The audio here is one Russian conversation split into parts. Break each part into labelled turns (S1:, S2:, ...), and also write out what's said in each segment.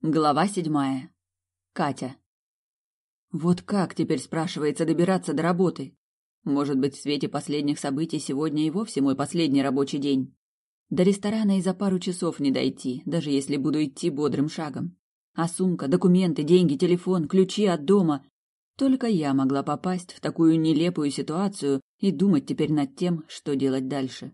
S1: Глава седьмая. Катя. Вот как теперь, спрашивается, добираться до работы? Может быть, в свете последних событий сегодня и вовсе мой последний рабочий день? До ресторана и за пару часов не дойти, даже если буду идти бодрым шагом. А сумка, документы, деньги, телефон, ключи от дома. Только я могла попасть в такую нелепую ситуацию и думать теперь над тем, что делать дальше.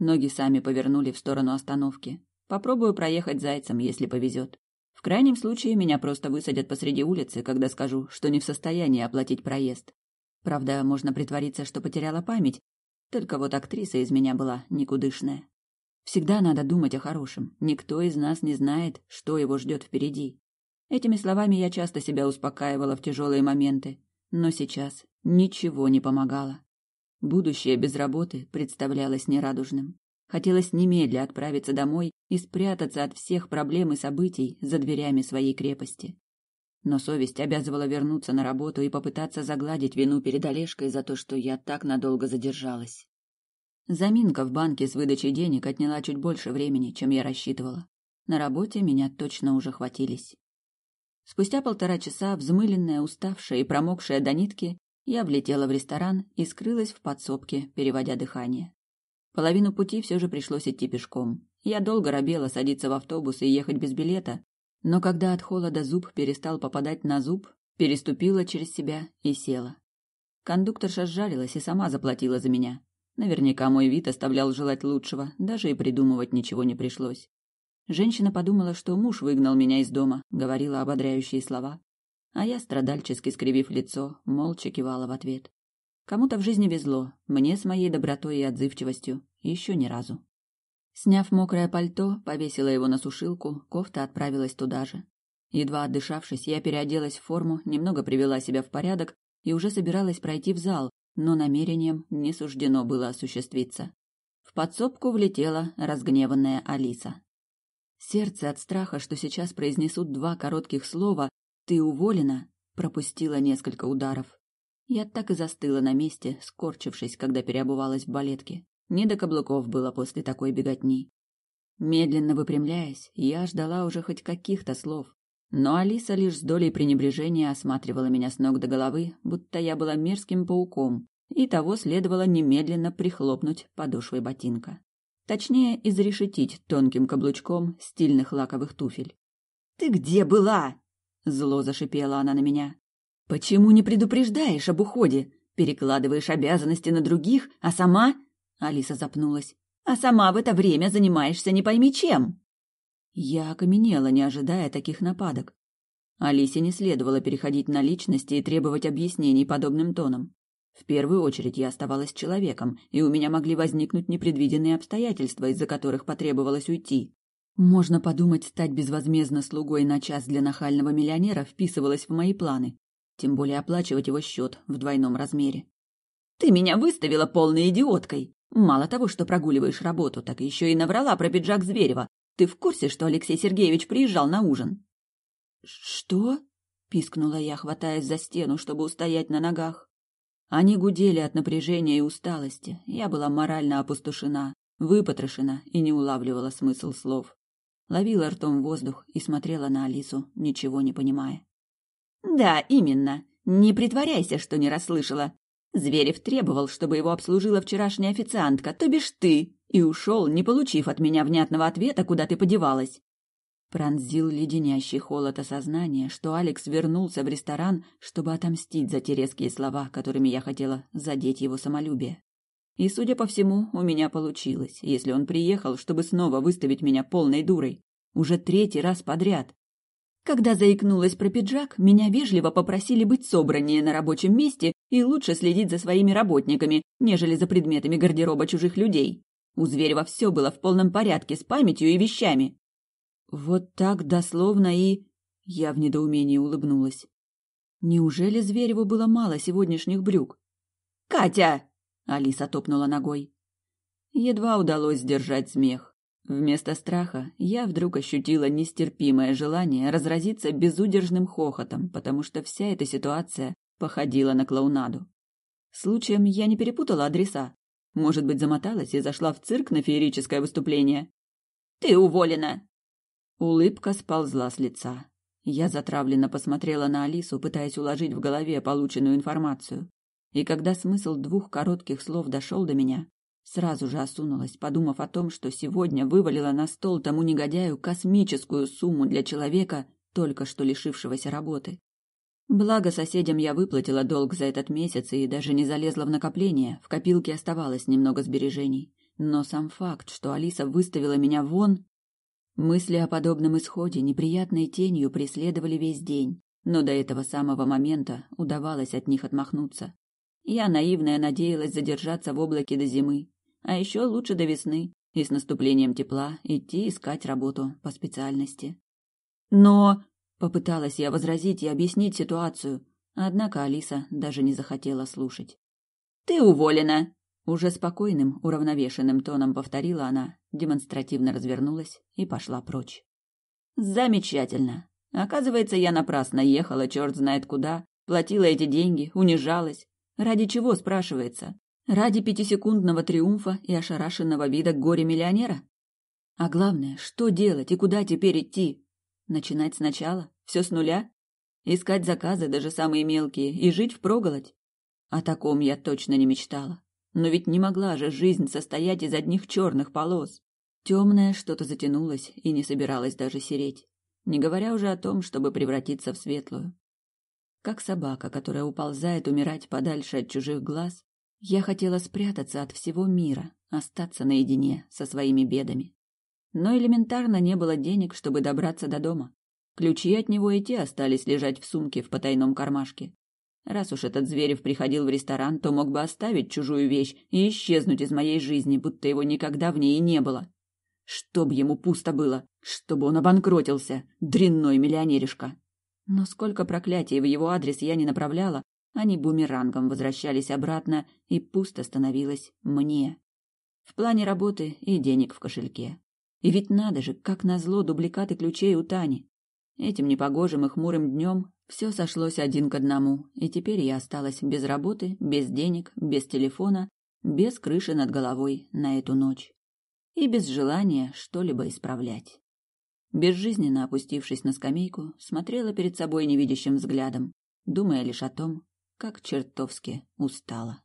S1: Ноги сами повернули в сторону остановки. Попробую проехать зайцем, если повезет. Крайнем случае меня просто высадят посреди улицы, когда скажу, что не в состоянии оплатить проезд. Правда, можно притвориться, что потеряла память, только вот актриса из меня была никудышная. Всегда надо думать о хорошем. Никто из нас не знает, что его ждет впереди. Этими словами я часто себя успокаивала в тяжелые моменты, но сейчас ничего не помогало. Будущее без работы представлялось нерадужным. Хотелось немедля отправиться домой и спрятаться от всех проблем и событий за дверями своей крепости. Но совесть обязывала вернуться на работу и попытаться загладить вину перед Олежкой за то, что я так надолго задержалась. Заминка в банке с выдачей денег отняла чуть больше времени, чем я рассчитывала. На работе меня точно уже хватились. Спустя полтора часа, взмыленная, уставшая и промокшая до нитки, я влетела в ресторан и скрылась в подсобке, переводя дыхание. Половину пути все же пришлось идти пешком. Я долго робела садиться в автобус и ехать без билета, но когда от холода зуб перестал попадать на зуб, переступила через себя и села. Кондукторша сжалилась и сама заплатила за меня. Наверняка мой вид оставлял желать лучшего, даже и придумывать ничего не пришлось. Женщина подумала, что муж выгнал меня из дома, говорила ободряющие слова, а я, страдальчески скривив лицо, молча кивала в ответ. Кому-то в жизни везло, мне с моей добротой и отзывчивостью еще ни разу. Сняв мокрое пальто, повесила его на сушилку, кофта отправилась туда же. Едва отдышавшись, я переоделась в форму, немного привела себя в порядок и уже собиралась пройти в зал, но намерением не суждено было осуществиться. В подсобку влетела разгневанная Алиса. Сердце от страха, что сейчас произнесут два коротких слова «ты уволена», пропустило несколько ударов. Я так и застыла на месте, скорчившись, когда переобувалась в балетке. Не до каблуков было после такой беготни. Медленно выпрямляясь, я ждала уже хоть каких-то слов. Но Алиса лишь с долей пренебрежения осматривала меня с ног до головы, будто я была мерзким пауком, и того следовало немедленно прихлопнуть подошвой ботинка. Точнее, изрешетить тонким каблучком стильных лаковых туфель. «Ты где была?» — зло зашипела она на меня. Почему не предупреждаешь об уходе? Перекладываешь обязанности на других, а сама... Алиса запнулась. А сама в это время занимаешься не пойми чем. Я окаменела, не ожидая таких нападок. Алисе не следовало переходить на личности и требовать объяснений подобным тоном. В первую очередь я оставалась человеком, и у меня могли возникнуть непредвиденные обстоятельства, из-за которых потребовалось уйти. Можно подумать, стать безвозмездно слугой на час для нахального миллионера вписывалось в мои планы тем более оплачивать его счет в двойном размере. «Ты меня выставила полной идиоткой! Мало того, что прогуливаешь работу, так еще и наврала про пиджак Зверева. Ты в курсе, что Алексей Сергеевич приезжал на ужин?» «Что?» — пискнула я, хватаясь за стену, чтобы устоять на ногах. Они гудели от напряжения и усталости. Я была морально опустошена, выпотрошена и не улавливала смысл слов. Ловила ртом воздух и смотрела на Алису, ничего не понимая. Да, именно. Не притворяйся, что не расслышала. Зверев требовал, чтобы его обслужила вчерашняя официантка, то бишь ты, и ушел, не получив от меня внятного ответа, куда ты подевалась. Пронзил леденящий холод осознания, что Алекс вернулся в ресторан, чтобы отомстить за те резкие слова, которыми я хотела задеть его самолюбие. И, судя по всему, у меня получилось, если он приехал, чтобы снова выставить меня полной дурой. Уже третий раз подряд. Когда заикнулась про пиджак, меня вежливо попросили быть собраннее на рабочем месте и лучше следить за своими работниками, нежели за предметами гардероба чужих людей. У Зверева все было в полном порядке с памятью и вещами. Вот так дословно и... Я в недоумении улыбнулась. Неужели Звереву было мало сегодняшних брюк? «Катя!» — Алиса топнула ногой. Едва удалось сдержать смех. Вместо страха я вдруг ощутила нестерпимое желание разразиться безудержным хохотом, потому что вся эта ситуация походила на клоунаду. Случаем я не перепутала адреса. Может быть, замоталась и зашла в цирк на феерическое выступление. «Ты уволена!» Улыбка сползла с лица. Я затравленно посмотрела на Алису, пытаясь уложить в голове полученную информацию. И когда смысл двух коротких слов дошел до меня, сразу же осунулась, подумав о том, что сегодня вывалила на стол тому негодяю космическую сумму для человека, только что лишившегося работы. Благо соседям я выплатила долг за этот месяц и даже не залезла в накопление, в копилке оставалось немного сбережений. Но сам факт, что Алиса выставила меня вон, Мысли о подобном исходе неприятной тенью преследовали весь день, но до этого самого момента удавалось от них отмахнуться. Я, наивная, надеялась задержаться в облаке до зимы, а еще лучше до весны, и с наступлением тепла идти искать работу по специальности. Но попыталась я возразить и объяснить ситуацию, однако Алиса даже не захотела слушать. Ты уволена, уже спокойным, уравновешенным тоном повторила она, демонстративно развернулась и пошла прочь. Замечательно. Оказывается, я напрасно ехала, черт знает куда, платила эти деньги, унижалась. Ради чего, спрашивается? Ради пятисекундного триумфа и ошарашенного вида горе-миллионера? А главное, что делать и куда теперь идти? Начинать сначала? Все с нуля? Искать заказы, даже самые мелкие, и жить впроголодь? О таком я точно не мечтала. Но ведь не могла же жизнь состоять из одних черных полос. Темное что-то затянулось и не собиралось даже сереть, не говоря уже о том, чтобы превратиться в светлую. Как собака, которая уползает умирать подальше от чужих глаз, я хотела спрятаться от всего мира, остаться наедине со своими бедами. Но элементарно не было денег, чтобы добраться до дома. Ключи от него и те остались лежать в сумке в потайном кармашке. Раз уж этот Зверев приходил в ресторан, то мог бы оставить чужую вещь и исчезнуть из моей жизни, будто его никогда в ней и не было. Чтоб ему пусто было, чтобы он обанкротился, дрянной миллионеришка. Но сколько проклятий в его адрес я не направляла, они бумерангом возвращались обратно, и пусто становилось мне. В плане работы и денег в кошельке. И ведь надо же, как назло, дубликаты ключей у Тани. Этим непогожим и хмурым днем все сошлось один к одному, и теперь я осталась без работы, без денег, без телефона, без крыши над головой на эту ночь. И без желания что-либо исправлять. Безжизненно опустившись на скамейку, смотрела перед собой невидящим взглядом, думая лишь о том, как чертовски устала.